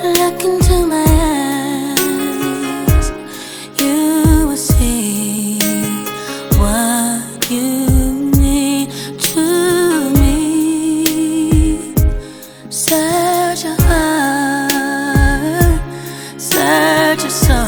Look into my eyes, you will see what you need to me. Search your heart, search your soul.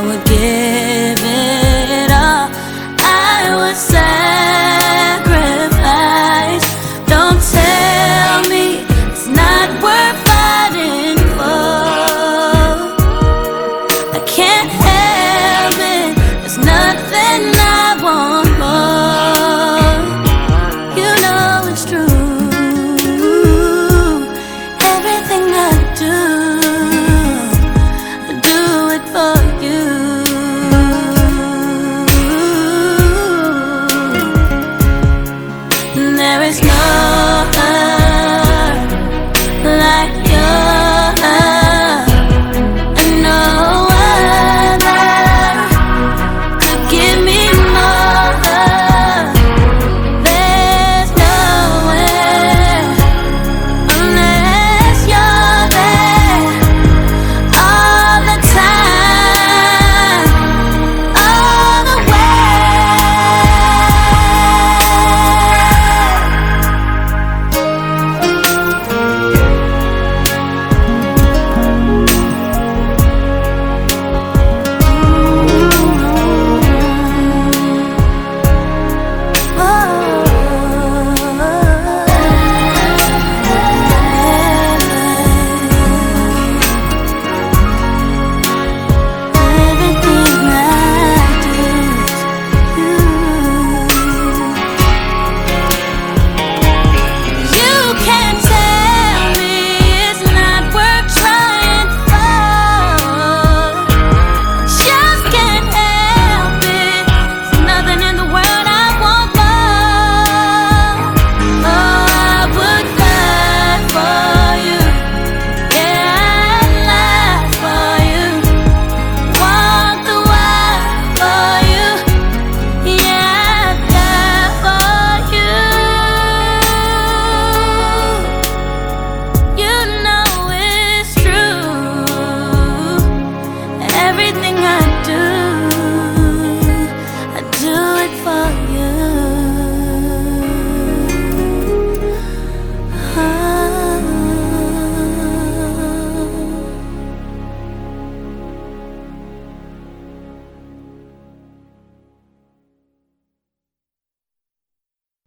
I would give.